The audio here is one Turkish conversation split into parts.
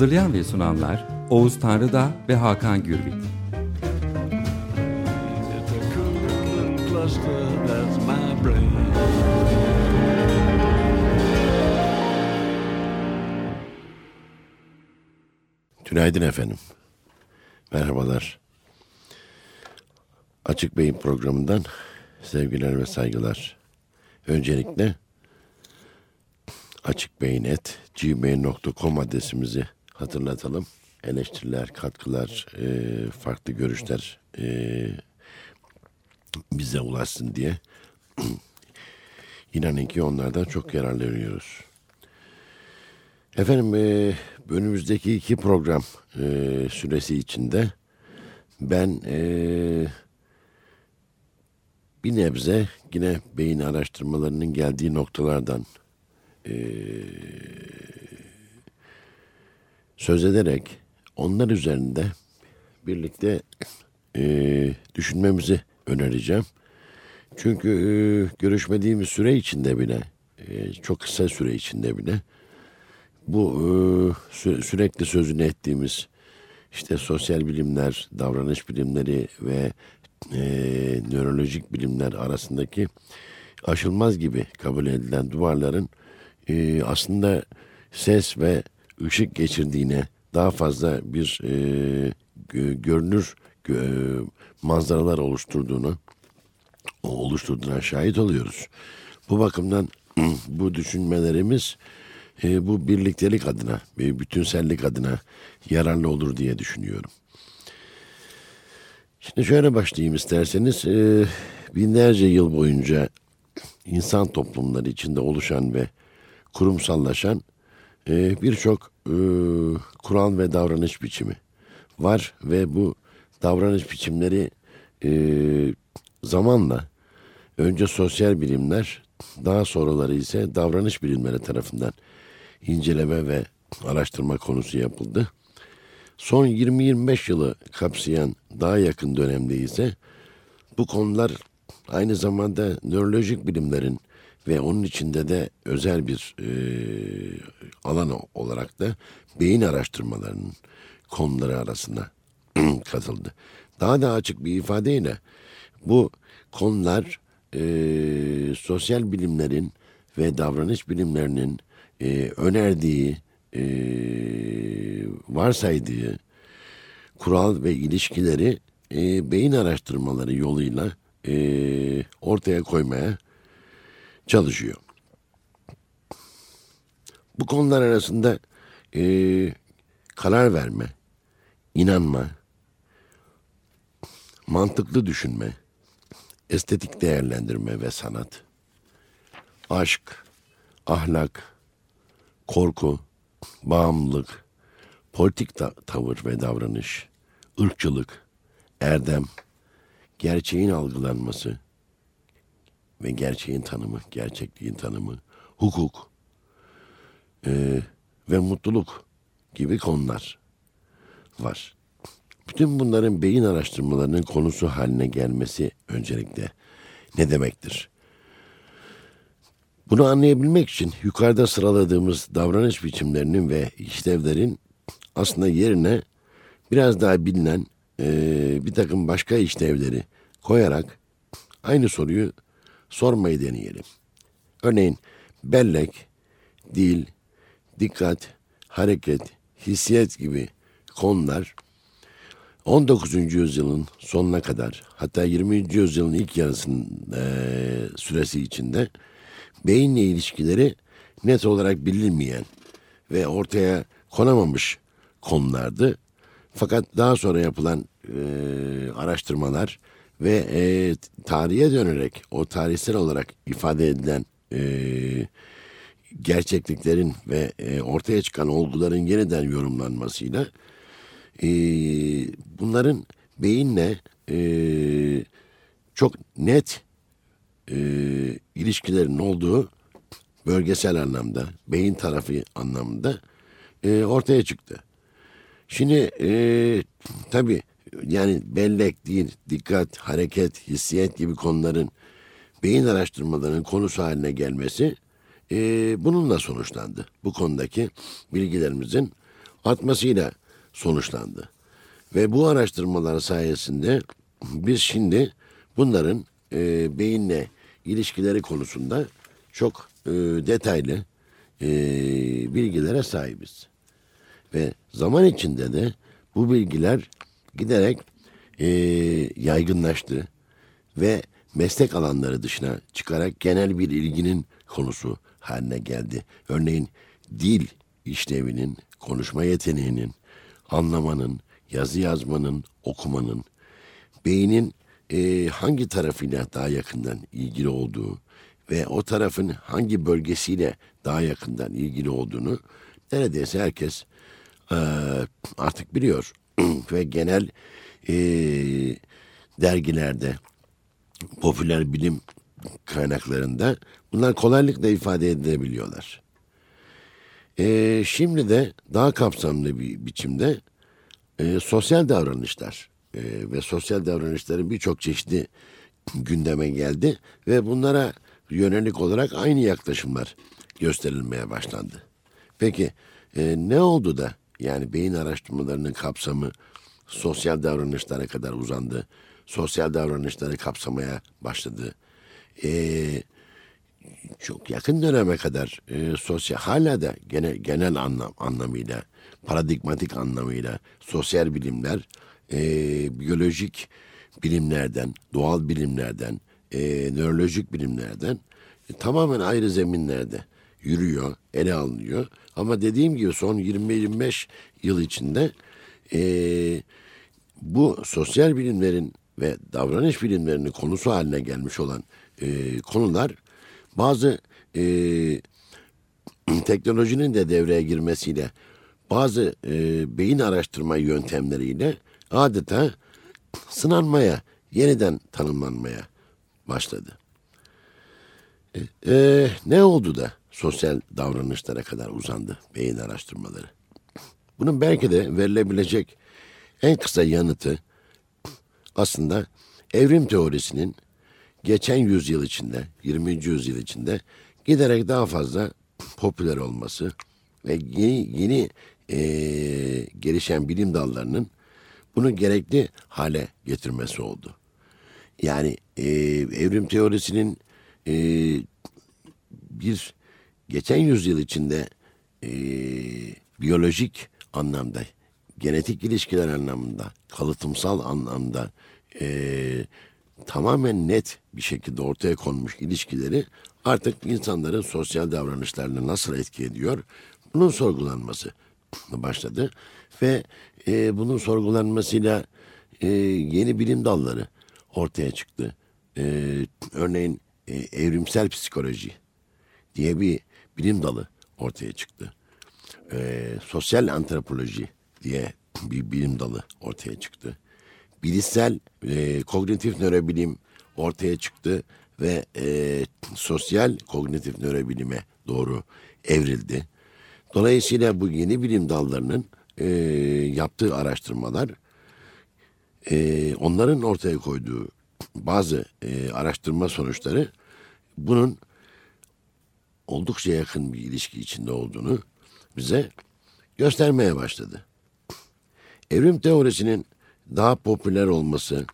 Hazırlayan ve sunanlar Oğuz Tanrıda ve Hakan Gürbüz. Tünaydın efendim. Merhabalar. Açık Beyin programından sevgiler ve saygılar. Öncelikle açıkbeyin.gmail.com adresimizi hatırlatalım. Eleştiriler, katkılar, e, farklı görüşler e, bize ulaşsın diye. İnanın ki onlardan çok yararlanıyoruz. Efendim e, önümüzdeki iki program e, süresi içinde ben e, bir nebze yine beyin araştırmalarının geldiği noktalardan e, söz ederek onlar üzerinde birlikte e, düşünmemizi önereceğim. Çünkü e, görüşmediğimiz süre içinde bile, e, çok kısa süre içinde bile bu e, sü- sürekli sözünü ettiğimiz işte sosyal bilimler, davranış bilimleri ve e, nörolojik bilimler arasındaki aşılmaz gibi kabul edilen duvarların e, aslında ses ve ışık geçirdiğine daha fazla bir e, gö- görünür gö- manzaralar oluşturduğunu oluşturduğuna şahit oluyoruz. Bu bakımdan bu düşünmelerimiz e, bu birliktelik adına ve bütünsellik adına yararlı olur diye düşünüyorum. Şimdi şöyle başlayayım isterseniz. E, binlerce yıl boyunca insan toplumları içinde oluşan ve kurumsallaşan e, birçok e, kural ve davranış biçimi var ve bu davranış biçimleri e, zamanla önce sosyal bilimler daha sonraları ise davranış bilimleri tarafından inceleme ve araştırma konusu yapıldı. Son 20-25 yılı kapsayan daha yakın dönemde ise bu konular aynı zamanda nörolojik bilimlerin ve onun içinde de özel bir e, alan olarak da beyin araştırmalarının konuları arasına katıldı. Daha da açık bir ifadeyle bu konular e, sosyal bilimlerin ve davranış bilimlerinin e, önerdiği, e, varsaydığı kural ve ilişkileri e, beyin araştırmaları yoluyla e, ortaya koymaya çalışıyor. Bu konular arasında e, karar verme, inanma, mantıklı düşünme, estetik değerlendirme ve sanat, aşk, ahlak, korku, bağımlılık, politik ta- tavır ve davranış, ırkçılık, erdem, gerçeğin algılanması ve gerçeğin tanımı, gerçekliğin tanımı, hukuk e, ve mutluluk gibi konular var. Bütün bunların beyin araştırmalarının konusu haline gelmesi öncelikle ne demektir? Bunu anlayabilmek için yukarıda sıraladığımız davranış biçimlerinin ve işlevlerin aslında yerine biraz daha bilinen eee, bir takım başka işlevleri koyarak aynı soruyu sormayı deneyelim. Örneğin bellek, dil, dikkat, hareket, hissiyat gibi konular 19. yüzyılın sonuna kadar hatta 20. yüzyılın ilk yarısının eee, süresi içinde beyinle ilişkileri net olarak bilinmeyen ve ortaya konamamış konulardı. Fakat daha sonra yapılan eee, araştırmalar ve eee, tarihe dönerek o tarihsel olarak ifade edilen eee, gerçekliklerin ve e, ortaya çıkan olguların yeniden yorumlanmasıyla e, bunların beyinle e, çok net e, ilişkilerin olduğu bölgesel anlamda, beyin tarafı anlamında e, ortaya çıktı. Şimdi e, tabii yani bellek, değil, dikkat, hareket, hissiyet gibi konuların beyin araştırmalarının konusu haline gelmesi e, bununla sonuçlandı. Bu konudaki bilgilerimizin artmasıyla sonuçlandı. Ve bu araştırmalar sayesinde biz şimdi bunların e, beyinle ilişkileri konusunda çok e, detaylı e, bilgilere sahibiz. Ve zaman içinde de bu bilgiler giderek e, yaygınlaştı ve meslek alanları dışına çıkarak genel bir ilginin konusu haline geldi. Örneğin dil işlevinin, konuşma yeteneğinin, anlamanın, yazı yazmanın, okumanın, beynin e, hangi tarafıyla daha yakından ilgili olduğu ve o tarafın hangi bölgesiyle daha yakından ilgili olduğunu neredeyse herkes e, artık biliyor. ve genel e, dergilerde, popüler bilim kaynaklarında bunlar kolaylıkla ifade edilebiliyorlar. E, şimdi de daha kapsamlı bir biçimde e, sosyal davranışlar e, ve sosyal davranışların birçok çeşidi gündeme geldi ve bunlara yönelik olarak aynı yaklaşımlar gösterilmeye başlandı. Peki e, ne oldu da yani beyin araştırmalarının kapsamı sosyal davranışlara kadar uzandı. Sosyal davranışları kapsamaya başladı. Ee, çok yakın döneme kadar e, sosyal hala da genel genel anlam anlamıyla paradigmatik anlamıyla sosyal bilimler e, biyolojik bilimlerden, doğal bilimlerden, e, nörolojik bilimlerden e, tamamen ayrı zeminlerde yürüyor, ele alınıyor. Ama dediğim gibi son 20-25 yıl içinde e, bu sosyal bilimlerin ve davranış bilimlerinin konusu haline gelmiş olan e, konular bazı e, teknolojinin de devreye girmesiyle bazı e, beyin araştırma yöntemleriyle adeta sınanmaya, yeniden tanımlanmaya başladı. E, e, ne oldu da sosyal davranışlara kadar uzandı beyin araştırmaları? Bunun belki de verilebilecek en kısa yanıtı aslında evrim teorisinin geçen yüzyıl içinde, 20. yüzyıl içinde giderek daha fazla popüler olması ve yeni yeni e, gelişen bilim dallarının bunu gerekli hale getirmesi oldu. Yani e, evrim teorisinin e, bir geçen yüzyıl içinde e, biyolojik anlamda, genetik ilişkiler anlamında, kalıtımsal anlamda e, tamamen net bir şekilde ortaya konmuş ilişkileri artık insanların sosyal davranışlarını nasıl etki ediyor bunun sorgulanması başladı ve e, bunun sorgulanmasıyla e, yeni bilim dalları ortaya çıktı. E, örneğin e, evrimsel psikoloji diye bir bilim dalı ortaya çıktı. E, sosyal antropoloji diye bir bilim dalı ortaya çıktı. Bilişsel e, kognitif nörobilim ortaya çıktı ve e, sosyal kognitif nörobilime doğru evrildi. Dolayısıyla bu yeni bilim dallarının e, yaptığı araştırmalar e, onların ortaya koyduğu bazı e, araştırma sonuçları bunun oldukça yakın bir ilişki içinde olduğunu bize göstermeye başladı. Evrim teorisinin daha popüler olması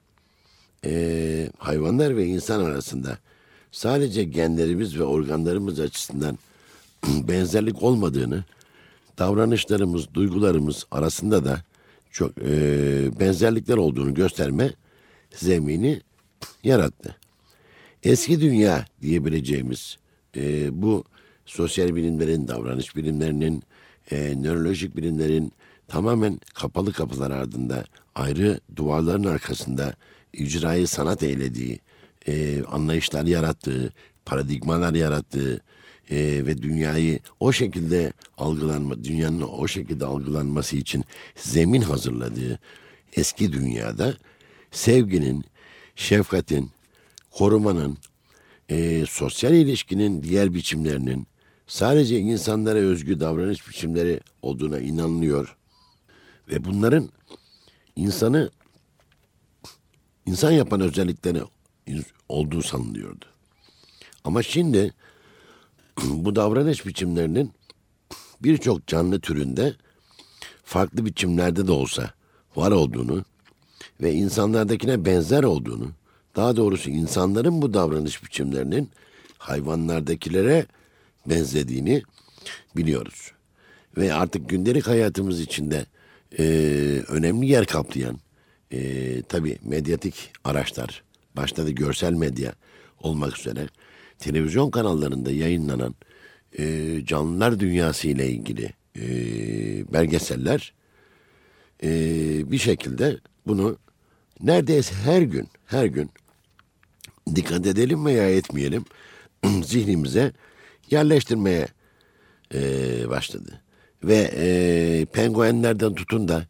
e, hayvanlar ve insan arasında sadece genlerimiz ve organlarımız açısından benzerlik olmadığını, davranışlarımız, duygularımız arasında da çok e, benzerlikler olduğunu gösterme zemini yarattı. Eski dünya diyebileceğimiz e, bu sosyal bilimlerin, davranış bilimlerinin, e, nörolojik bilimlerin tamamen kapalı kapılar ardında, ayrı duvarların arkasında icrayı sanat eylediği, e, anlayışlar yarattığı, paradigmalar yarattığı, e, ve dünyayı o şekilde algılanma, dünyanın o şekilde algılanması için zemin hazırladığı eski dünyada sevginin, şefkatin, korumanın, e, sosyal ilişkinin diğer biçimlerinin sadece insanlara özgü davranış biçimleri olduğuna inanılıyor. Ve bunların insanı insan yapan özellikleri olduğu sanılıyordu. Ama şimdi bu davranış biçimlerinin birçok canlı türünde farklı biçimlerde de olsa var olduğunu ve insanlardakine benzer olduğunu, daha doğrusu insanların bu davranış biçimlerinin hayvanlardakilere benzediğini biliyoruz. Ve artık gündelik hayatımız içinde e, önemli yer kaplayan e, tabii medyatik araçlar, başta da görsel medya olmak üzere televizyon kanallarında yayınlanan e, canlılar dünyası ile ilgili e, belgeseller e, bir şekilde bunu neredeyse her gün, her gün dikkat edelim veya etmeyelim zihnimize yerleştirmeye e, başladı. Ve e, penguenlerden tutun da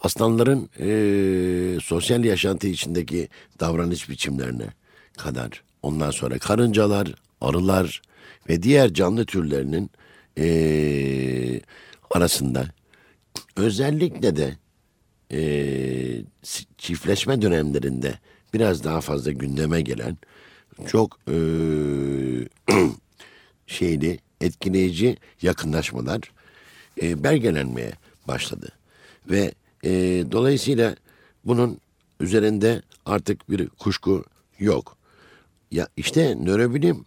aslanların e, sosyal yaşantı içindeki davranış biçimlerine kadar ondan sonra karıncalar, arılar ve diğer canlı türlerinin e, arasında özellikle de e, çiftleşme dönemlerinde biraz daha fazla gündeme gelen çok e, şeyli etkileyici yakınlaşmalar e, belgelenmeye başladı ve e, dolayısıyla bunun üzerinde artık bir kuşku yok. Ya işte nörobilim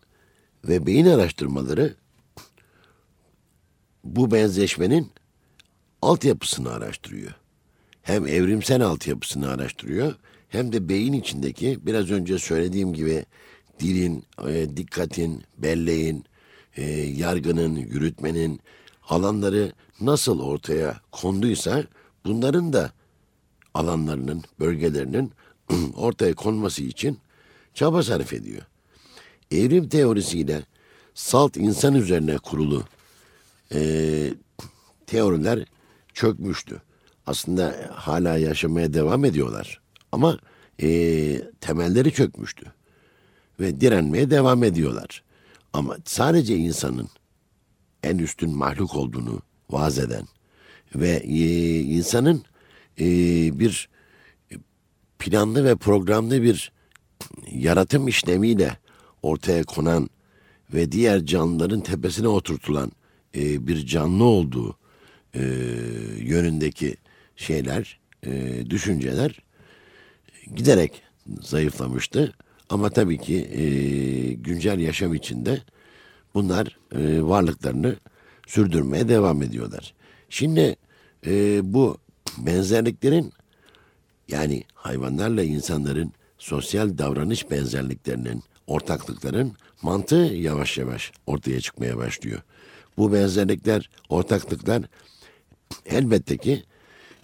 ve beyin araştırmaları bu benzeşmenin altyapısını araştırıyor. Hem evrimsel altyapısını araştırıyor hem de beyin içindeki biraz önce söylediğim gibi dilin, e, dikkatin, belleğin, e, yargının, yürütmenin alanları nasıl ortaya konduysa bunların da alanlarının, bölgelerinin ortaya konması için çaba sarf ediyor. Evrim teorisiyle salt insan üzerine kurulu e, teoriler çökmüştü. Aslında hala yaşamaya devam ediyorlar. Ama e, temelleri çökmüştü. Ve direnmeye devam ediyorlar. Ama sadece insanın en üstün mahluk olduğunu vaz eden ve e, insanın e, bir planlı ve programlı bir yaratım işlemiyle ortaya konan ve diğer canlıların tepesine oturtulan e, bir canlı olduğu e, yönündeki şeyler, e, düşünceler giderek zayıflamıştı. Ama tabii ki e, güncel yaşam içinde bunlar e, varlıklarını sürdürmeye devam ediyorlar. Şimdi e, bu benzerliklerin yani hayvanlarla insanların sosyal davranış benzerliklerinin, ortaklıkların mantığı yavaş yavaş ortaya çıkmaya başlıyor. Bu benzerlikler, ortaklıklar elbette ki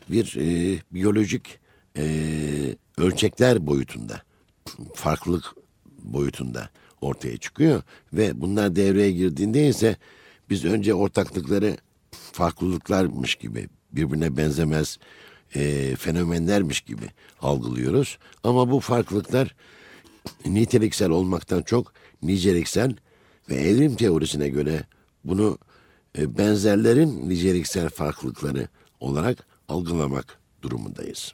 bir e, biyolojik e, ölçekler boyutunda, farklılık boyutunda ortaya çıkıyor ve bunlar devreye girdiğinde ise biz önce ortaklıkları farklılıklarmış gibi birbirine benzemez e, fenomenlermiş gibi algılıyoruz. Ama bu farklılıklar niteliksel olmaktan çok niceliksel ve evrim teorisine göre bunu e, benzerlerin niceliksel farklılıkları olarak algılamak durumundayız.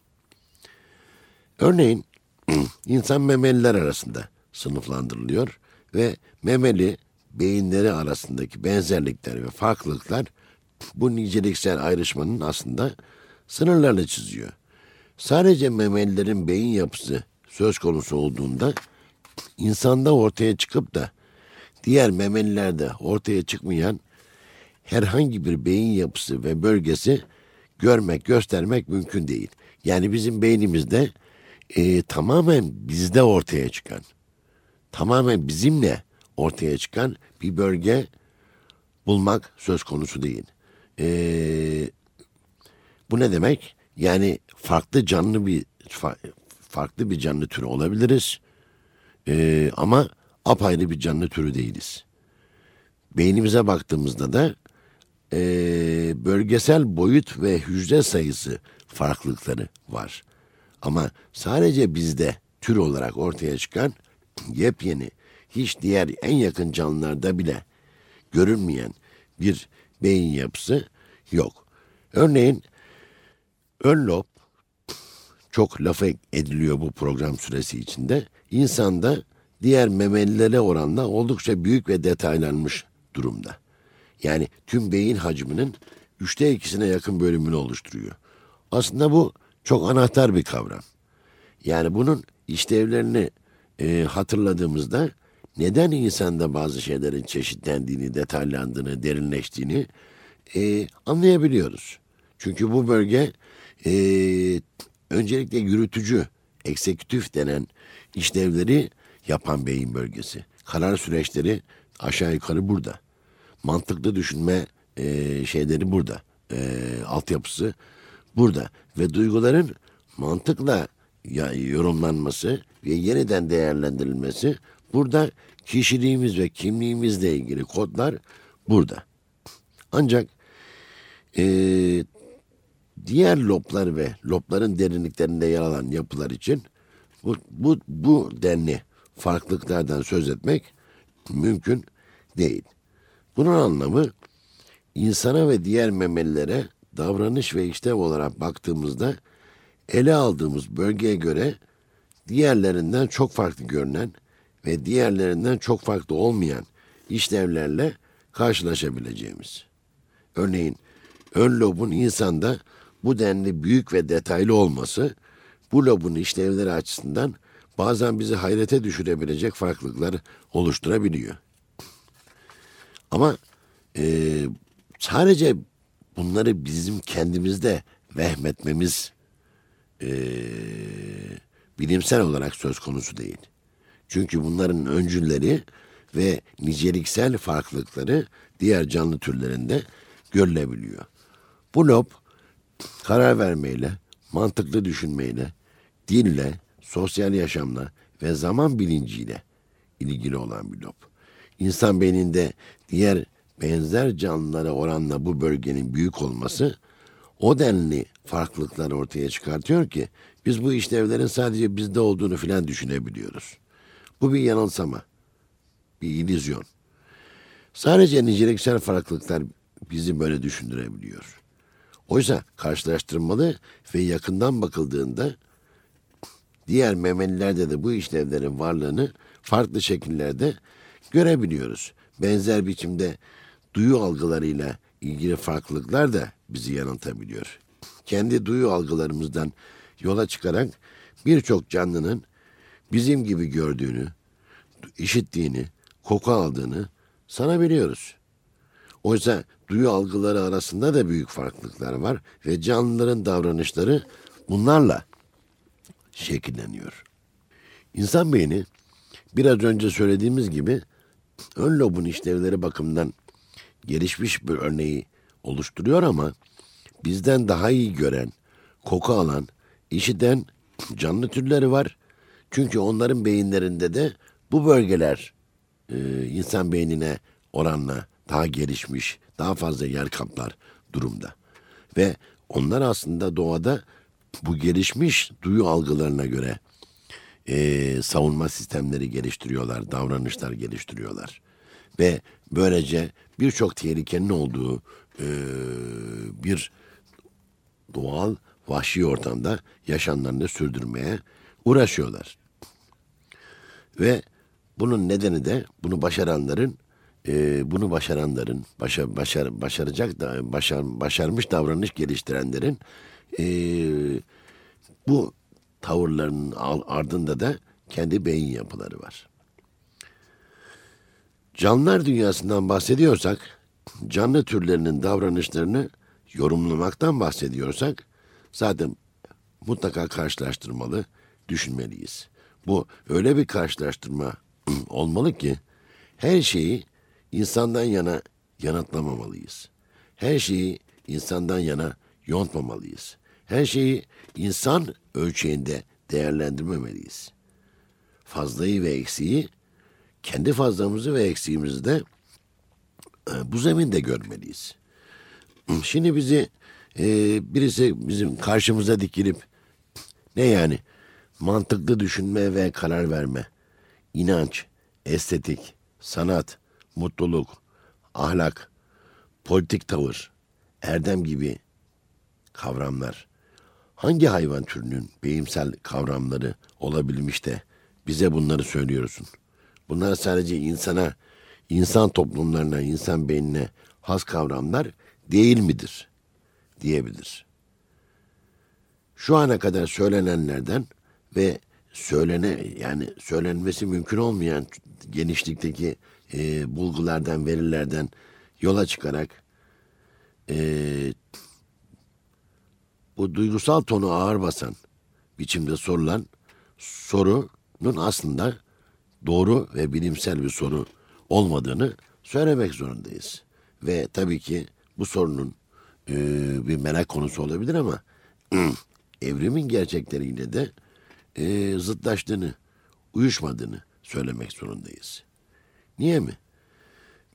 Örneğin insan memeliler arasında sınıflandırılıyor ve memeli beyinleri arasındaki benzerlikler ve farklılıklar bu niceliksel ayrışmanın aslında sınırlarını çiziyor. Sadece memelilerin beyin yapısı söz konusu olduğunda insanda ortaya çıkıp da diğer memelilerde ortaya çıkmayan herhangi bir beyin yapısı ve bölgesi görmek, göstermek mümkün değil. Yani bizim beynimizde e, tamamen bizde ortaya çıkan, tamamen bizimle ortaya çıkan bir bölge bulmak söz konusu değil. E, bu ne demek? Yani farklı canlı bir farklı bir canlı türü olabiliriz. E, ama apayrı bir canlı türü değiliz. beynimize baktığımızda da e, bölgesel boyut ve hücre sayısı farklılıkları var. Ama sadece bizde tür olarak ortaya çıkan yepyeni, hiç diğer en yakın canlılarda bile görünmeyen bir beyin yapısı yok. Örneğin ön lob çok laf ediliyor bu program süresi içinde. İnsanda diğer memelilere oranla oldukça büyük ve detaylanmış durumda. Yani tüm beyin hacminin üçte ikisine yakın bölümünü oluşturuyor. Aslında bu çok anahtar bir kavram. Yani bunun işlevlerini e, hatırladığımızda neden insanda bazı şeylerin çeşitlendiğini, detaylandığını, derinleştiğini e, anlayabiliyoruz. Çünkü bu bölge e, öncelikle yürütücü, eksekütif denen işlevleri yapan beyin bölgesi. Karar süreçleri aşağı yukarı burada. Mantıklı düşünme e, şeyleri burada. E, altyapısı burada. Ve duyguların mantıkla yorumlanması ve yeniden değerlendirilmesi burada kişiliğimiz ve kimliğimizle ilgili kodlar burada. Ancak e, diğer loblar ve lobların derinliklerinde yer alan yapılar için bu, bu, bu denli farklılıklardan söz etmek mümkün değil. Bunun anlamı insana ve diğer memelilere davranış ve işlev olarak baktığımızda ele aldığımız bölgeye göre diğerlerinden çok farklı görünen ve diğerlerinden çok farklı olmayan işlevlerle karşılaşabileceğimiz. Örneğin ön lobun insanda bu denli büyük ve detaylı olması bu lobun işlevleri açısından bazen bizi hayrete düşürebilecek farklılıklar oluşturabiliyor. Ama e, sadece bunları bizim kendimizde vehmetmemiz e, bilimsel olarak söz konusu değil. Çünkü bunların öncülleri ve niceliksel farklılıkları diğer canlı türlerinde görülebiliyor. Bu lob karar vermeyle, mantıklı düşünmeyle, dille, sosyal yaşamla ve zaman bilinciyle ilgili olan bir lob. İnsan beyninde diğer benzer canlılara oranla bu bölgenin büyük olması o denli farklılıklar ortaya çıkartıyor ki biz bu işlevlerin sadece bizde olduğunu filan düşünebiliyoruz. Bu bir yanılsama, bir illüzyon. Sadece niceliksel farklılıklar bizi böyle düşündürebiliyor. Oysa karşılaştırmalı ve yakından bakıldığında diğer memelilerde de bu işlevlerin varlığını farklı şekillerde görebiliyoruz. Benzer biçimde duyu algılarıyla ilgili farklılıklar da bizi yanıltabiliyor. Kendi duyu algılarımızdan yola çıkarak birçok canlının bizim gibi gördüğünü, işittiğini, koku aldığını sanabiliyoruz. Oysa duyu algıları arasında da büyük farklılıklar var ve canlıların davranışları bunlarla şekilleniyor. İnsan beyni biraz önce söylediğimiz gibi ön lobun işlevleri bakımından gelişmiş bir örneği oluşturuyor ama bizden daha iyi gören, koku alan, işiten canlı türleri var. Çünkü onların beyinlerinde de bu bölgeler e, insan beynine oranla daha gelişmiş, daha fazla yer kaplar durumda. Ve onlar aslında doğada bu gelişmiş duyu algılarına göre e, savunma sistemleri geliştiriyorlar, davranışlar geliştiriyorlar. Ve böylece birçok tehlikenin olduğu e, bir doğal vahşi ortamda yaşamlarını sürdürmeye uğraşıyorlar. Ve bunun nedeni de bunu başaranların e, bunu başaranların başa, başar, başaracak da başar, başarmış davranış geliştirenlerin e, bu tavırlarının ardında da kendi beyin yapıları var. Canlılar dünyasından bahsediyorsak, canlı türlerinin davranışlarını yorumlamaktan bahsediyorsak, zaten mutlaka karşılaştırmalı, düşünmeliyiz. Bu öyle bir karşılaştırma olmalı ki her şeyi insandan yana yanıtlamamalıyız. Her şeyi insandan yana yontmamalıyız. Her şeyi insan ölçeğinde değerlendirmemeliyiz. Fazlayı ve eksiği kendi fazlamızı ve eksiğimizi de e, bu zeminde görmeliyiz. Şimdi bizi e, birisi bizim karşımıza dikilip ne yani mantıklı düşünme ve karar verme, inanç, estetik, sanat, mutluluk, ahlak, politik tavır, erdem gibi kavramlar hangi hayvan türünün beyimsel kavramları olabilmiş de bize bunları söylüyorsun? Bunlar sadece insana, insan toplumlarına, insan beynine has kavramlar değil midir? Diyebilir. Şu ana kadar söylenenlerden ve söylene yani söylenmesi mümkün olmayan genişlikteki e, bulgulardan, verilerden yola çıkarak e, bu duygusal tonu ağır basan biçimde sorulan sorunun aslında doğru ve bilimsel bir soru olmadığını söylemek zorundayız. Ve tabii ki bu sorunun e, bir merak konusu olabilir ama evrimin gerçekleriyle de e, zıtlaştığını, uyuşmadığını söylemek zorundayız. Niye mi?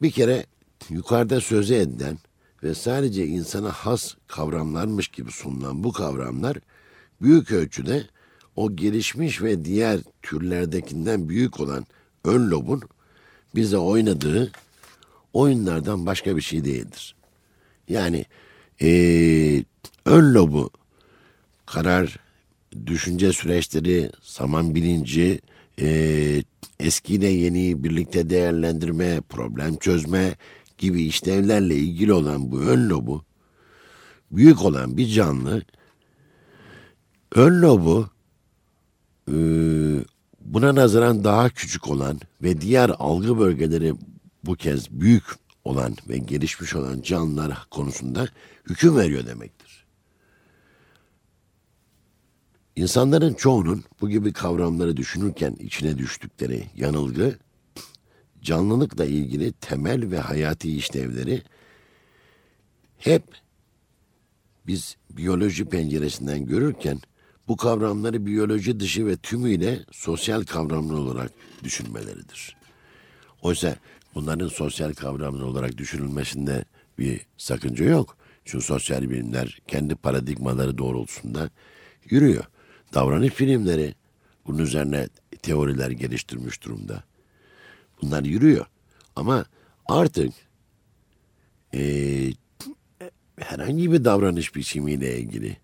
Bir kere yukarıda söze edilen ve sadece insana has kavramlarmış gibi sunulan bu kavramlar büyük ölçüde o gelişmiş ve diğer türlerdekinden büyük olan ön lobun bize oynadığı oyunlardan başka bir şey değildir. Yani ee, ön lobu karar, düşünce süreçleri, zaman bilinci, e, eskiyle yeni birlikte değerlendirme, problem çözme gibi işlevlerle ilgili olan bu ön lobu büyük olan bir canlı ön lobu e, buna nazaran daha küçük olan ve diğer algı bölgeleri bu kez büyük olan ve gelişmiş olan canlılar konusunda hüküm veriyor demektir. İnsanların çoğunun bu gibi kavramları düşünürken içine düştükleri yanılgı, canlılıkla ilgili temel ve hayati işlevleri hep biz biyoloji penceresinden görürken bu kavramları biyoloji dışı ve tümüyle sosyal kavramlar olarak düşünmeleridir. Oysa bunların sosyal kavramlar olarak düşünülmesinde bir sakınca yok. Çünkü sosyal bilimler kendi paradigmaları doğrultusunda yürüyor. Davranış bilimleri bunun üzerine teoriler geliştirmiş durumda. Bunlar yürüyor. Ama artık e, herhangi bir davranış biçimiyle ilgili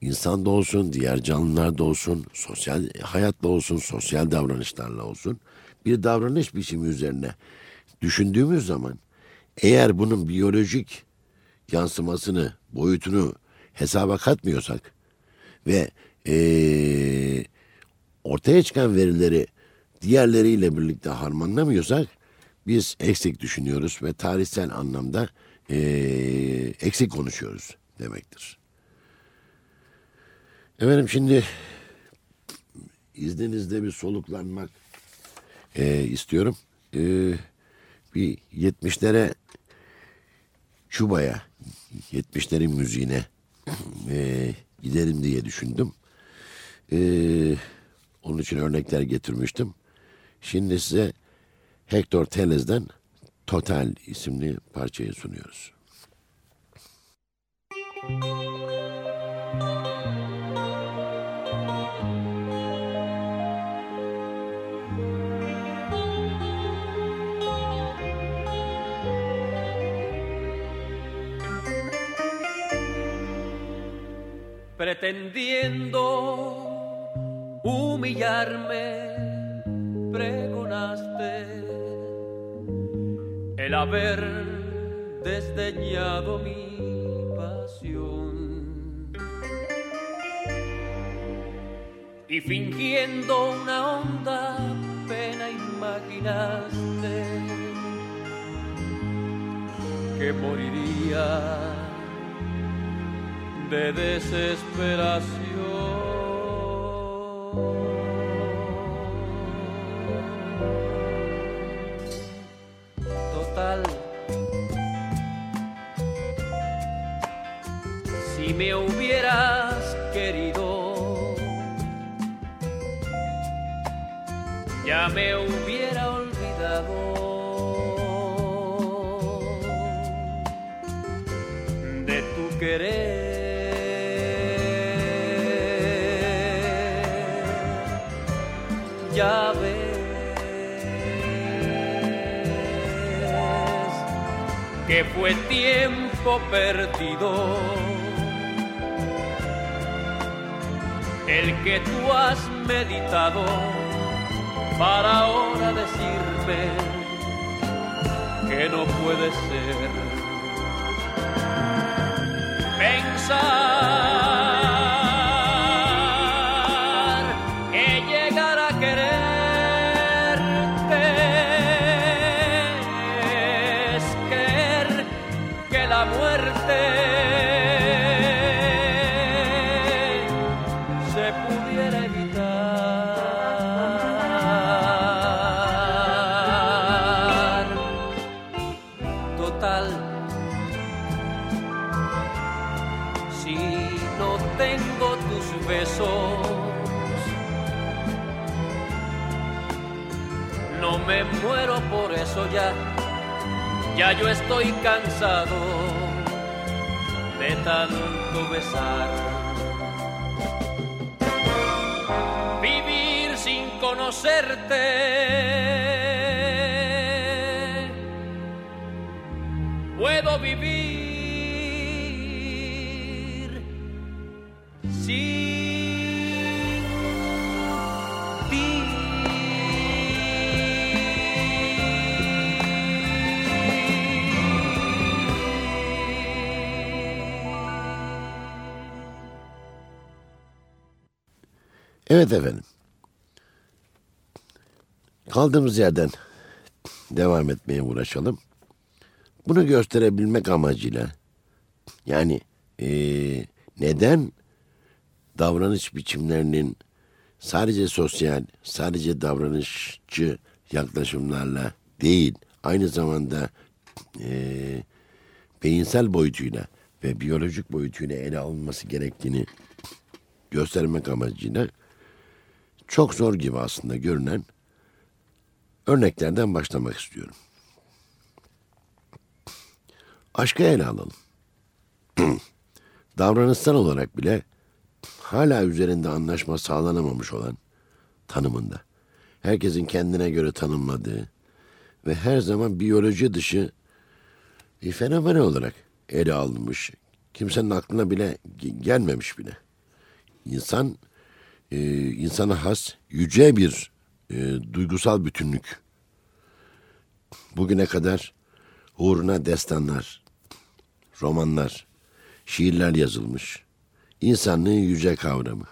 insan da olsun, diğer canlılar da olsun, sosyal hayatla olsun, sosyal davranışlarla olsun bir davranış biçimi üzerine düşündüğümüz zaman eğer bunun biyolojik yansımasını, boyutunu hesaba katmıyorsak ve ee, ortaya çıkan verileri diğerleriyle birlikte harmanlamıyorsak biz eksik düşünüyoruz ve tarihsel anlamda ee, eksik konuşuyoruz demektir. Efendim şimdi izninizle bir soluklanmak e, istiyorum. E, bir 70'lere Küba'ya, 70'lerin müziğine e, gidelim diye düşündüm. E, onun için örnekler getirmiştim. Şimdi size Hector Telez'den Total isimli parçayı sunuyoruz. Müzik pretendiendo humillarme, pregonaste el haber desdeñado mi pasión. Y fingiendo una honda pena imaginaste que moriría de desesperación. Total, si me hubieras querido, ya me hubiera que fue tiempo perdido. El que tú has meditado para ahora decirme que no puede ser. Ya yo estoy cansado de tanto besar. Vivir sin conocerte. Evet efendim. Kaldığımız yerden devam etmeye uğraşalım. Bunu gösterebilmek amacıyla yani eee, neden davranış biçimlerinin sadece sosyal, sadece davranışçı yaklaşımlarla değil, aynı zamanda eee, beyinsel boyutuyla ve biyolojik boyutuyla ele alınması gerektiğini göstermek amacıyla çok zor gibi aslında görünen örneklerden başlamak istiyorum. Aşkı ele alalım. Davranışsal olarak bile hala üzerinde anlaşma sağlanamamış olan tanımında. Herkesin kendine göre tanımladığı ve her zaman biyoloji dışı bir fenomen olarak ele alınmış. Kimsenin aklına bile ge- gelmemiş bile. İnsan e, insana has yüce bir e, duygusal bütünlük. Bugüne kadar uğruna destanlar, romanlar, şiirler yazılmış. İnsanlığın yüce kavramı.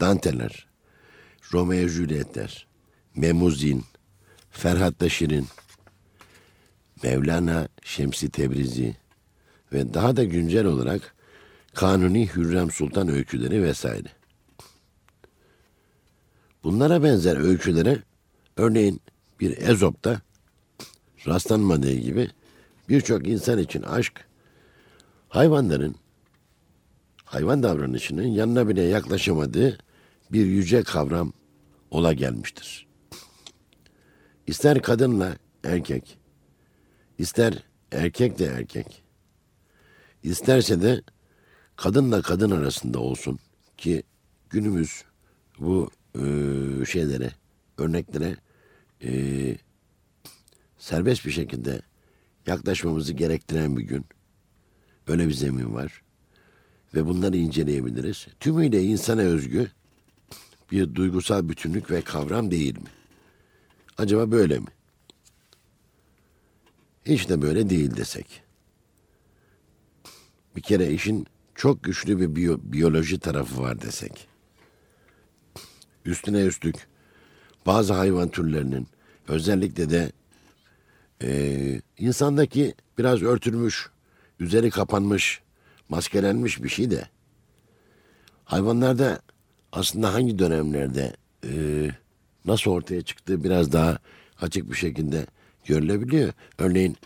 Danteler, Romeo Julietler, Memuzin, Ferhat da Şirin, Mevlana Şemsi Tebrizi ve daha da güncel olarak Kanuni Hürrem Sultan öyküleri vesaire. Bunlara benzer öykülere örneğin bir Ezop'ta rastlanmadığı gibi birçok insan için aşk hayvanların hayvan davranışının yanına bile yaklaşamadığı bir yüce kavram ola gelmiştir. İster kadınla erkek, ister erkek de erkek, isterse de kadınla kadın arasında olsun ki günümüz bu e, şeylere, örneklere e, serbest bir şekilde yaklaşmamızı gerektiren bir gün. Öyle bir zemin var. Ve bunları inceleyebiliriz. Tümüyle insana özgü bir duygusal bütünlük ve kavram değil mi? Acaba böyle mi? Hiç de böyle değil desek. Bir kere işin çok güçlü bir biyo- biyoloji tarafı var desek. Üstüne üstlük bazı hayvan türlerinin özellikle de eee, insandaki biraz örtülmüş, üzeri kapanmış, maskelenmiş bir şey de hayvanlarda aslında hangi dönemlerde eee, nasıl ortaya çıktığı biraz daha açık bir şekilde görülebiliyor. Örneğin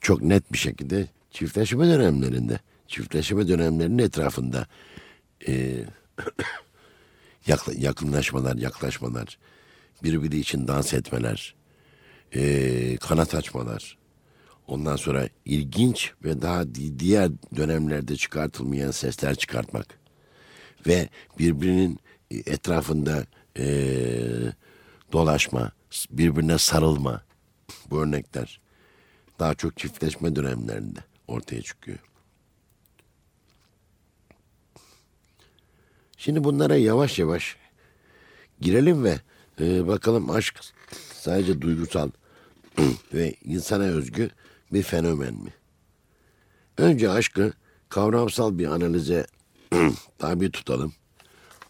çok net bir şekilde çiftleşme dönemlerinde, çiftleşme dönemlerinin etrafında yakla- yakınlaşmalar, yaklaşmalar, birbiri için dans etmeler, eee, kanat açmalar, Ondan sonra ilginç ve daha di- diğer dönemlerde çıkartılmayan sesler çıkartmak. Ve birbirinin etrafında eee, dolaşma, birbirine sarılma. Bu örnekler daha çok çiftleşme dönemlerinde ortaya çıkıyor. Şimdi bunlara yavaş yavaş girelim ve e, bakalım aşk sadece duygusal ve insana özgü bir fenomen mi? Önce aşkı kavramsal bir analize tabi tutalım.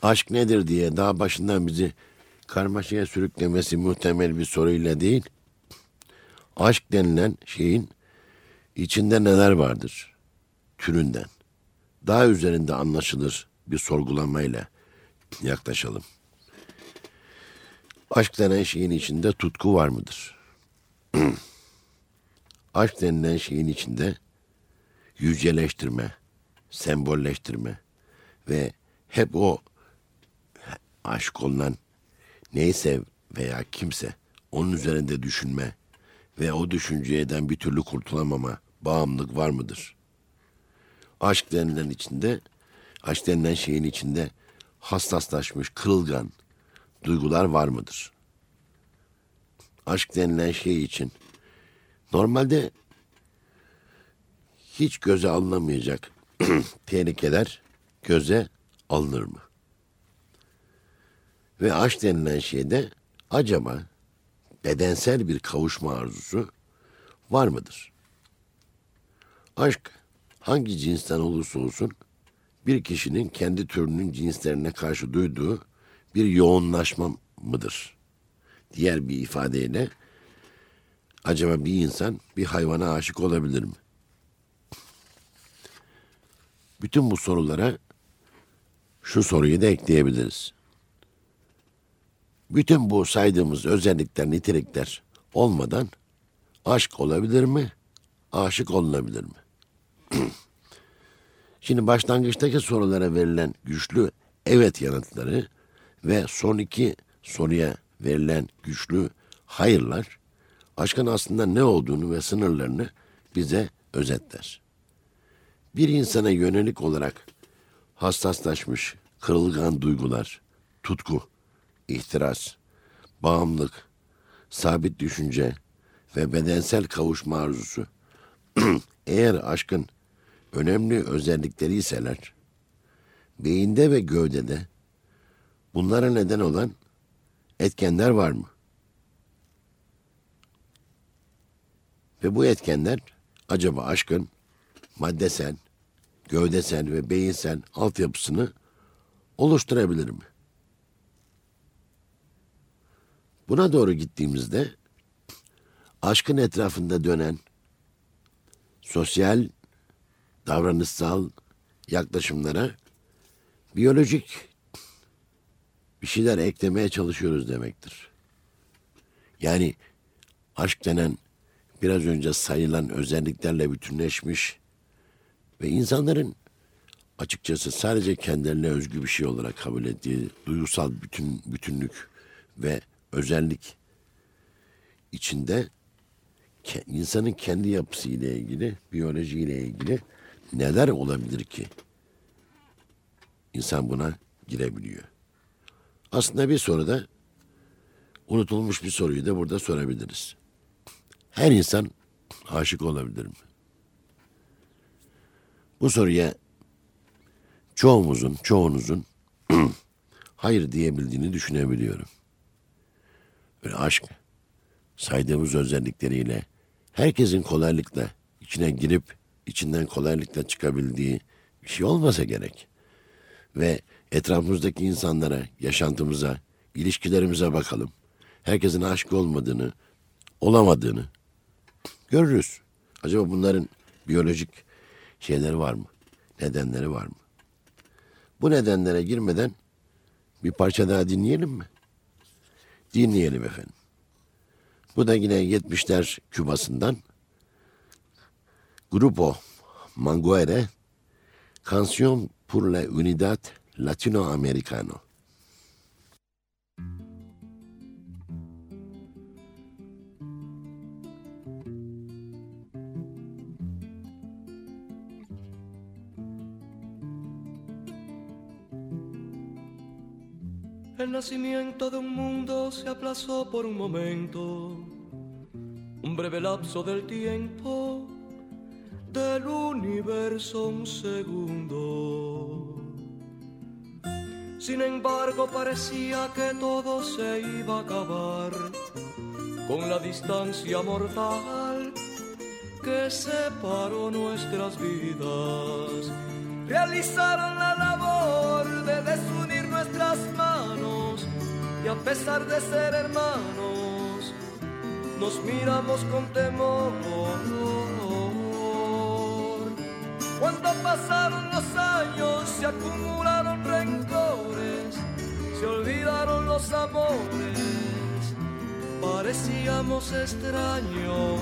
Aşk nedir diye daha başından bizi karmaşaya sürüklemesi muhtemel bir soruyla değil, aşk denilen şeyin içinde neler vardır türünden. Daha üzerinde anlaşılır bir sorgulamayla yaklaşalım. Aşk denen şeyin içinde tutku var mıdır? Aşk denilen şeyin içinde yüceleştirme, sembolleştirme ve hep o aşk olunan neyse veya kimse onun üzerinde düşünme ve o düşünceden bir türlü kurtulamama, bağımlılık var mıdır? Aşk denilen içinde, aşk denilen şeyin içinde hassaslaşmış, kırılgan duygular var mıdır? Aşk denilen şey için normalde hiç göze alınamayacak tehlikeler göze alınır mı? Ve aşk denilen şeyde acaba bedensel bir kavuşma arzusu var mıdır? Aşk hangi cinsten olursa olsun bir kişinin kendi türünün cinslerine karşı duyduğu bir yoğunlaşma mıdır? Diğer bir ifadeyle acaba bir insan bir hayvana aşık olabilir mi? Bütün bu sorulara şu soruyu da ekleyebiliriz. Bütün bu saydığımız özellikler, nitelikler olmadan aşk olabilir mi? Aşık olunabilir mi? Şimdi başlangıçtaki sorulara verilen güçlü evet yanıtları ve son iki soruya verilen güçlü hayırlar aşkın aslında ne olduğunu ve sınırlarını bize özetler. Bir insana yönelik olarak hassaslaşmış kırılgan duygular, tutku, ihtiras, bağımlılık, sabit düşünce ve bedensel kavuşma arzusu eğer aşkın önemli özellikleri iseler, beyinde ve gövdede bunlara neden olan etkenler var mı? Ve bu etkenler acaba aşkın maddesel, gövdesel ve beyinsel altyapısını oluşturabilir mi? Buna doğru gittiğimizde aşkın etrafında dönen sosyal, davranışsal yaklaşımlara biyolojik bir şeyler eklemeye çalışıyoruz demektir. Yani aşk denen biraz önce sayılan özelliklerle bütünleşmiş ve insanların açıkçası sadece kendilerine özgü bir şey olarak kabul ettiği duygusal bütün bütünlük ve özellik içinde insanın kendi yapısı ile ilgili, biyoloji ile ilgili neler olabilir ki? İnsan buna girebiliyor. Aslında bir soruda unutulmuş bir soruyu da burada sorabiliriz. Her insan aşık olabilir mi? Bu soruya çoğumuzun, çoğunuzun hayır diyebildiğini düşünebiliyorum. Ve aşk saydığımız özellikleriyle herkesin kolaylıkla içine girip içinden kolaylıkla çıkabildiği bir şey olmasa gerek. Ve etrafımızdaki insanlara, yaşantımıza, ilişkilerimize bakalım. Herkesin aşık olmadığını, olamadığını görürüz. Acaba bunların biyolojik şeyleri var mı? Nedenleri var mı? Bu nedenlere girmeden bir parça daha dinleyelim mi? Dinleyelim efendim. Bu da yine 70'ler Küba'sından Grupo Manguere, canción por la unidad latinoamericana. El nacimiento de un mundo se aplazó por un momento, un breve lapso del tiempo del universo un segundo. Sin embargo parecía que todo se iba a acabar con la distancia mortal que separó nuestras vidas. Realizaron la labor de desunir nuestras manos y a pesar de ser hermanos, nos miramos con temor. Cuando pasaron los años se acumularon rencores, se olvidaron los amores, parecíamos extraños.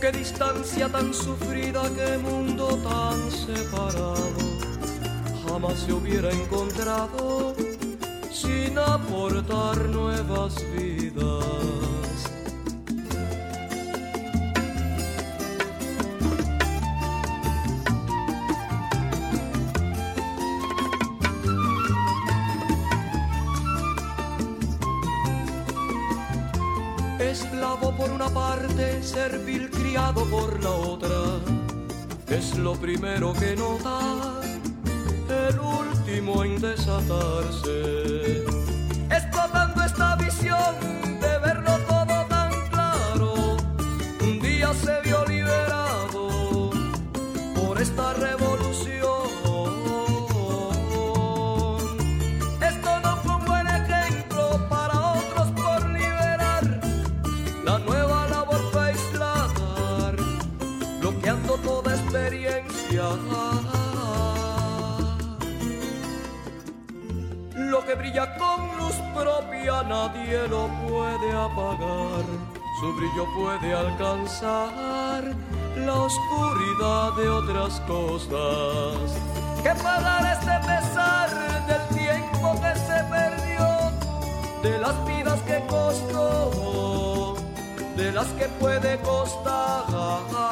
Qué distancia tan sufrida, qué mundo tan separado, jamás se hubiera encontrado sin aportar nuevas vidas. Una parte, servil criado por la otra. Es lo primero que nota, el último en desatarse. Nadie lo puede apagar. Su brillo puede alcanzar la oscuridad de otras cosas. Que pagar este pesar del tiempo que se perdió, de las vidas que costó, de las que puede costar.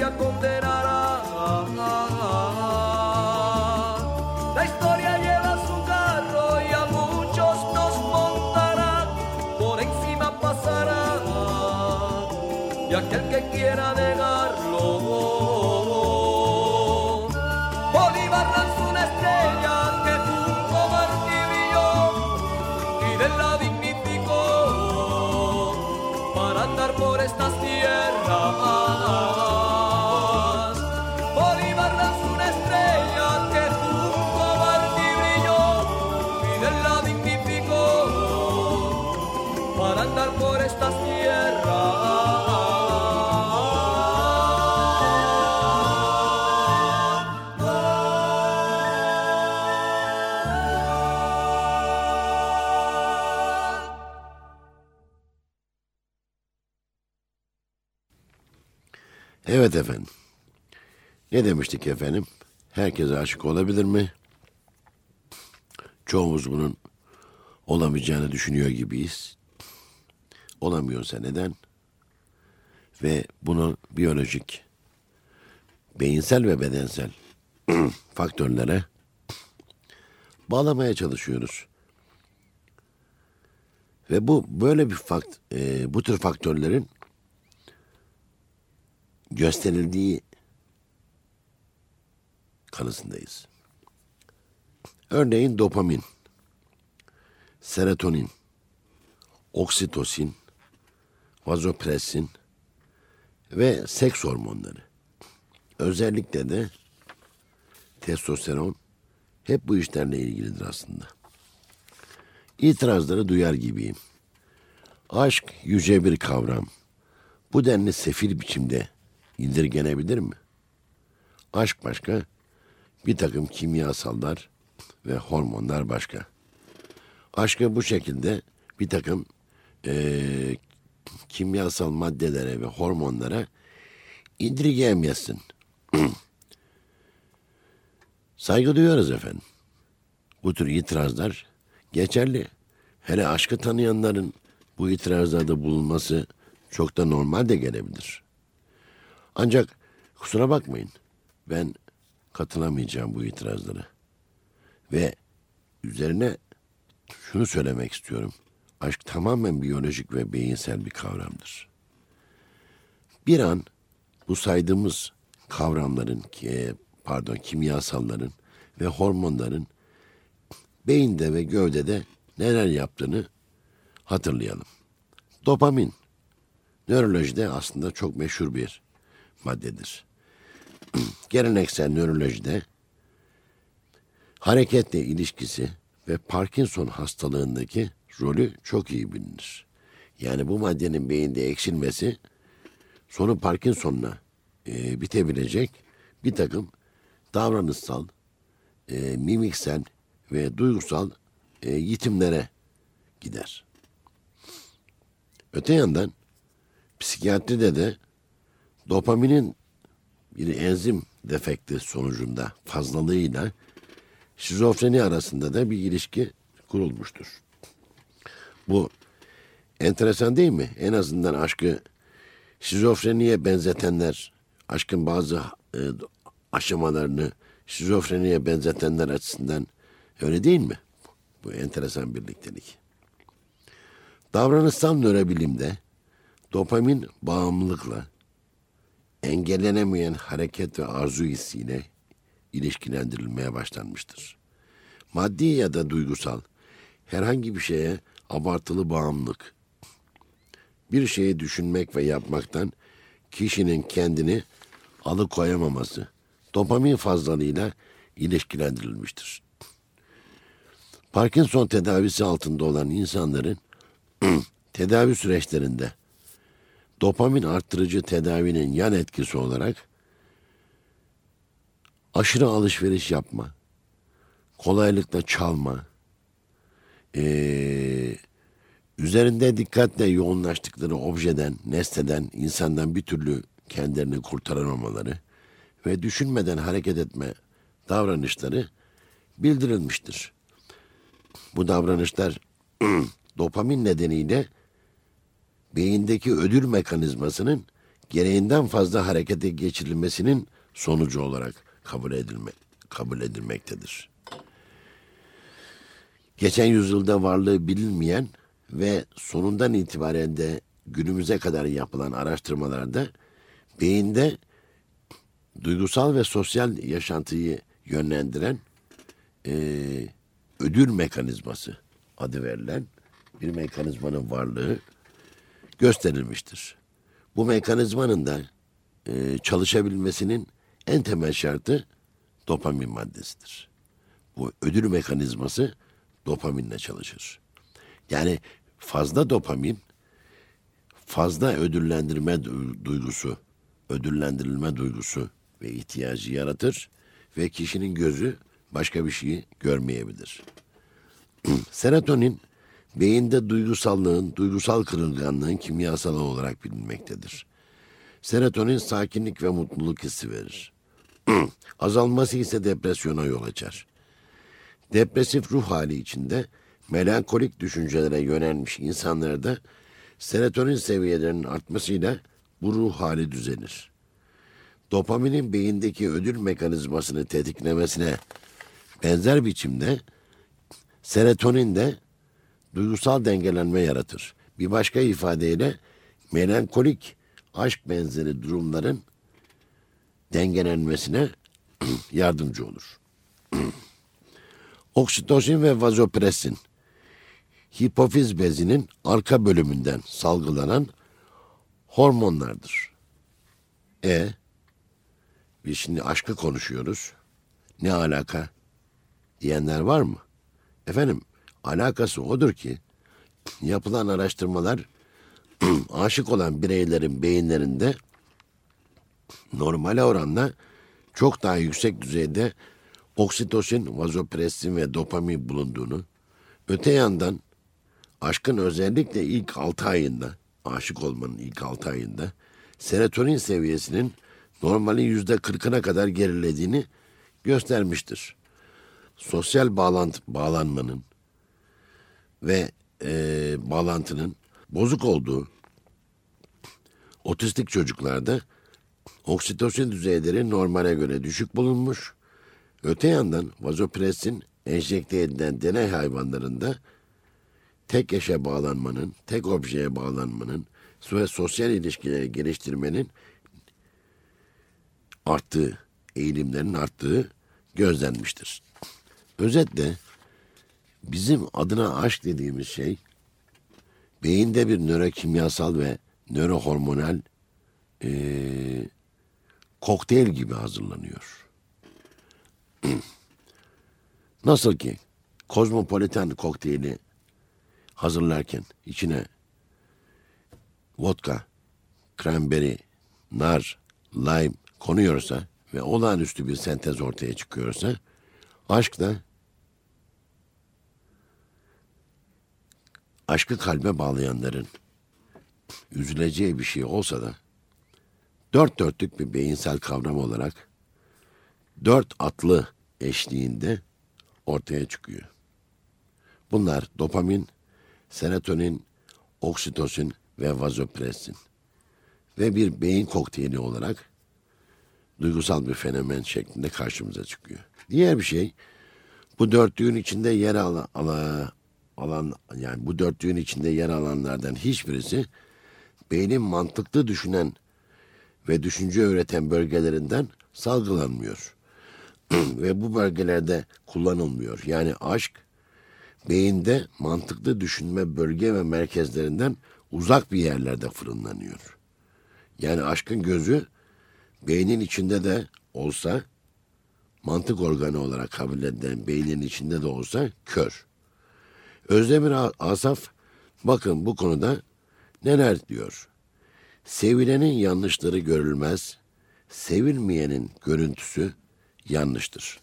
dia todo. Evet efendim. Ne demiştik efendim? Herkes aşık olabilir mi? Çoğumuz bunun olamayacağını düşünüyor gibiyiz. Olamıyorsa neden? Ve bunu biyolojik, beyinsel ve bedensel faktörlere bağlamaya çalışıyoruz. Ve bu böyle bir fakt, e, bu tür faktörlerin gösterildiği kanısındayız. Örneğin dopamin, serotonin, oksitosin, vazopresin ve seks hormonları. Özellikle de testosteron hep bu işlerle ilgilidir aslında. İtirazları duyar gibiyim. Aşk yüce bir kavram. Bu denli sefil biçimde indirgenebilir mi? Aşk başka, bir takım kimyasallar ve hormonlar başka. Aşkı bu şekilde bir takım eee, kimyasal maddelere ve hormonlara indirgeyemezsin. Saygı duyuyoruz efendim. Bu tür itirazlar geçerli. Hele aşkı tanıyanların bu itirazlarda bulunması çok da normal de gelebilir. Ancak kusura bakmayın ben katılamayacağım bu itirazlara. Ve üzerine şunu söylemek istiyorum. Aşk tamamen biyolojik ve beyinsel bir kavramdır. Bir an bu saydığımız kavramların, ki- pardon kimyasalların ve hormonların beyinde ve gövdede neler yaptığını hatırlayalım. Dopamin nörolojide aslında çok meşhur bir maddedir. Geleneksel nörolojide hareketle ilişkisi ve Parkinson hastalığındaki rolü çok iyi bilinir. Yani bu maddenin beyinde eksilmesi sonu Parkinson'la e, bitebilecek bir takım davranışsal, e, mimiksel ve duygusal e, yitimlere gider. Öte yandan psikiyatride de dopaminin bir enzim defekti sonucunda fazlalığıyla şizofreni arasında da bir ilişki kurulmuştur. Bu enteresan değil mi? En azından aşkı şizofreniye benzetenler, aşkın bazı e, aşamalarını şizofreniye benzetenler açısından öyle değil mi? Bu enteresan birliktelik. Davranışsal nörobilimde dopamin bağımlılıkla engellenemeyen hareket ve arzu hissiyle ilişkilendirilmeye başlanmıştır. Maddi ya da duygusal herhangi bir şeye abartılı bağımlılık, bir şeyi düşünmek ve yapmaktan kişinin kendini alıkoyamaması dopamin fazlalığıyla ilişkilendirilmiştir. Parkinson tedavisi altında olan insanların tedavi süreçlerinde dopamin arttırıcı tedavinin yan etkisi olarak aşırı alışveriş yapma, kolaylıkla çalma, eee, üzerinde dikkatle yoğunlaştıkları objeden, nesneden, insandan bir türlü kendilerini kurtaramamaları ve düşünmeden hareket etme davranışları bildirilmiştir. Bu davranışlar dopamin nedeniyle beyindeki ödül mekanizmasının gereğinden fazla harekete geçirilmesinin sonucu olarak kabul edilme kabul edilmektedir. Geçen yüzyılda varlığı bilinmeyen ve sonundan itibaren de günümüze kadar yapılan araştırmalarda beyinde duygusal ve sosyal yaşantıyı yönlendiren eee, ödül mekanizması adı verilen bir mekanizmanın varlığı gösterilmiştir. Bu mekanizmanın da e, çalışabilmesinin en temel şartı dopamin maddesidir. Bu ödül mekanizması dopaminle çalışır. Yani fazla dopamin fazla ödüllendirme du- duygusu, ödüllendirilme duygusu ve ihtiyacı yaratır ve kişinin gözü başka bir şeyi görmeyebilir. Serotonin beyinde duygusallığın, duygusal kırılganlığın kimyasalı olarak bilinmektedir. Serotonin sakinlik ve mutluluk hissi verir. Azalması ise depresyona yol açar. Depresif ruh hali içinde melankolik düşüncelere yönelmiş insanlarda serotonin seviyelerinin artmasıyla bu ruh hali düzelir. Dopaminin beyindeki ödül mekanizmasını tetiklemesine benzer biçimde serotonin de duygusal dengelenme yaratır. Bir başka ifadeyle melankolik aşk benzeri durumların dengelenmesine yardımcı olur. Oksitosin ve vazopresin hipofiz bezinin arka bölümünden salgılanan hormonlardır. E biz şimdi aşkı konuşuyoruz. Ne alaka diyenler var mı? Efendim alakası odur ki yapılan araştırmalar aşık olan bireylerin beyinlerinde normale oranla çok daha yüksek düzeyde oksitosin, vazopresin ve dopamin bulunduğunu, öte yandan aşkın özellikle ilk 6 ayında, aşık olmanın ilk 6 ayında serotonin seviyesinin normalin yüzde kırkına kadar gerilediğini göstermiştir. Sosyal bağlantı, bağlanmanın ve e, bağlantının bozuk olduğu otistik çocuklarda oksitosin düzeyleri normale göre düşük bulunmuş. Öte yandan vazopresin enjekte edilen deney hayvanlarında tek eşe bağlanmanın, tek objeye bağlanmanın ve sosyal ilişkileri geliştirmenin arttığı, eğilimlerin arttığı gözlenmiştir. Özetle bizim adına aşk dediğimiz şey beyinde bir nörokimyasal ve nörohormonal eee kokteyl gibi hazırlanıyor. Nasıl ki kozmopolitan kokteyli hazırlarken içine vodka, cranberry, nar, lime konuyorsa ve olağanüstü bir sentez ortaya çıkıyorsa aşk da aşkı kalbe bağlayanların üzüleceği bir şey olsa da dört dörtlük bir beyinsel kavram olarak dört atlı eşliğinde ortaya çıkıyor. Bunlar dopamin, serotonin, oksitosin ve vazopresin ve bir beyin kokteyli olarak duygusal bir fenomen şeklinde karşımıza çıkıyor. Diğer bir şey bu dörtlüğün içinde yer alan, alan, alan yani bu dörtlüğün içinde yer alanlardan hiçbirisi beynin mantıklı düşünen ve düşünce öğreten bölgelerinden salgılanmıyor. ve bu bölgelerde kullanılmıyor. Yani aşk beyinde mantıklı düşünme bölge ve merkezlerinden uzak bir yerlerde fırınlanıyor. Yani aşkın gözü beynin içinde de olsa mantık organı olarak kabul edilen beynin içinde de olsa kör. Özdemir Asaf bakın bu konuda neler diyor. Sevilenin yanlışları görülmez, sevilmeyenin görüntüsü yanlıştır.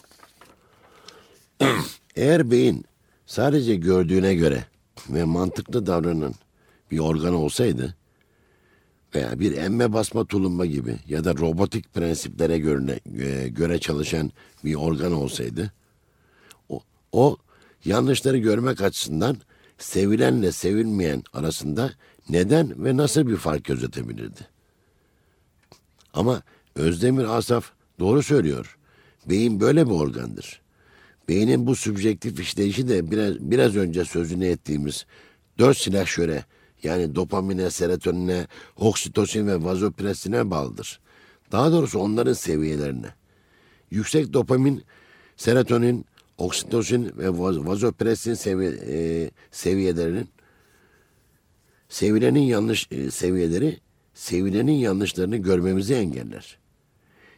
Eğer beyin sadece gördüğüne göre ve mantıklı davranan bir organ olsaydı veya bir emme basma tulumba gibi ya da robotik prensiplere göre, e, göre çalışan bir organ olsaydı o, o yanlışları görmek açısından sevilenle sevilmeyen arasında neden ve nasıl bir fark gözetebilirdi? Ama Özdemir Asaf doğru söylüyor. Beyin böyle bir organdır. Beynin bu subjektif işleyişi de biraz, biraz önce sözünü ettiğimiz dört silahşöre yani dopamine, serotonine, oksitosin ve vazopresine bağlıdır. Daha doğrusu onların seviyelerine. Yüksek dopamin, serotonin, oksitosin ve vazopresin sevi e, seviyelerinin sevilenin yanlış e, seviyeleri sevilenin yanlışlarını görmemizi engeller.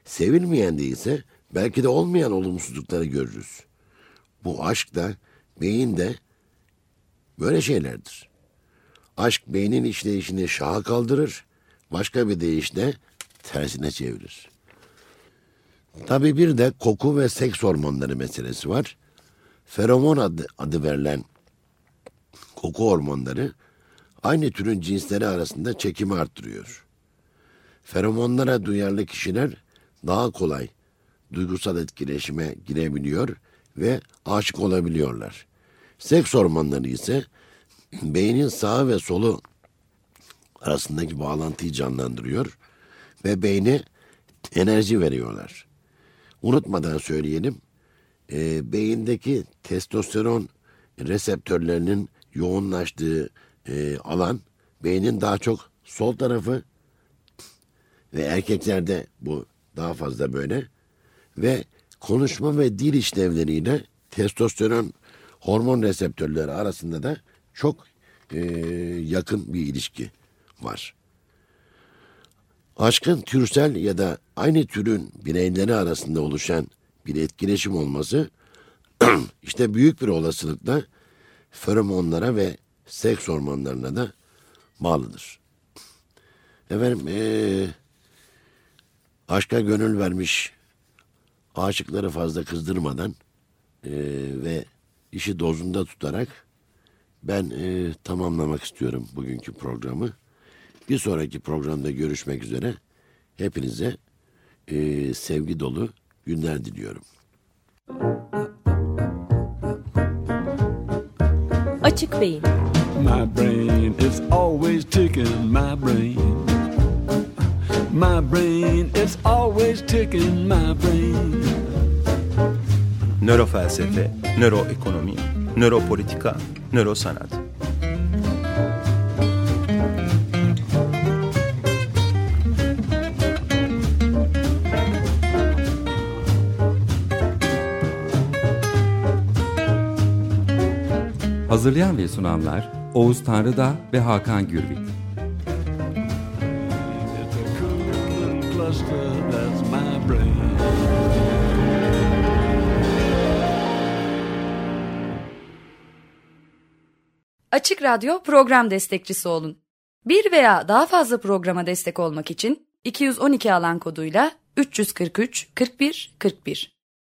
Sevilmeyen de ise belki de olmayan olumsuzlukları görürüz. Bu aşk da beyin de böyle şeylerdir. Aşk beynin işleyişini şaha kaldırır, başka bir deyişle tersine çevirir. Tabii bir de koku ve seks hormonları meselesi var. Feromon adı, adı verilen koku hormonları aynı türün cinsleri arasında çekimi arttırıyor. Feromonlara duyarlı kişiler daha kolay duygusal etkileşime girebiliyor ve aşık olabiliyorlar. Seks hormonları ise beynin sağ ve solu arasındaki bağlantıyı canlandırıyor ve beyne enerji veriyorlar. Unutmadan söyleyelim, e, beyindeki testosteron reseptörlerinin yoğunlaştığı e, alan beynin daha çok sol tarafı ve erkeklerde bu daha fazla böyle ve konuşma ve dil işlevleriyle testosteron hormon reseptörleri arasında da çok e, yakın bir ilişki var. Aşkın türsel ya da aynı türün bireyleri arasında oluşan bir etkileşim olması işte büyük bir olasılıkla feromonlara ve seks hormonlarına da bağlıdır. Efendim ee, aşka gönül vermiş aşıkları fazla kızdırmadan e, ve işi dozunda tutarak ben e, tamamlamak istiyorum bugünkü programı. Bir sonraki programda görüşmek üzere. Hepinize e, sevgi dolu günler diliyorum. Açık Beyin My brain is always ticking, my brain. My brain is always ticking, my brain. Nörofelsefe, nöroekonomi, nöropolitika, nörosanat. Hazırlayan ve sunanlar Oğuz Tanrıda ve Hakan Gürbüz. Açık Radyo program destekçisi olun. Bir veya daha fazla programa destek olmak için 212 alan koduyla 343 41 41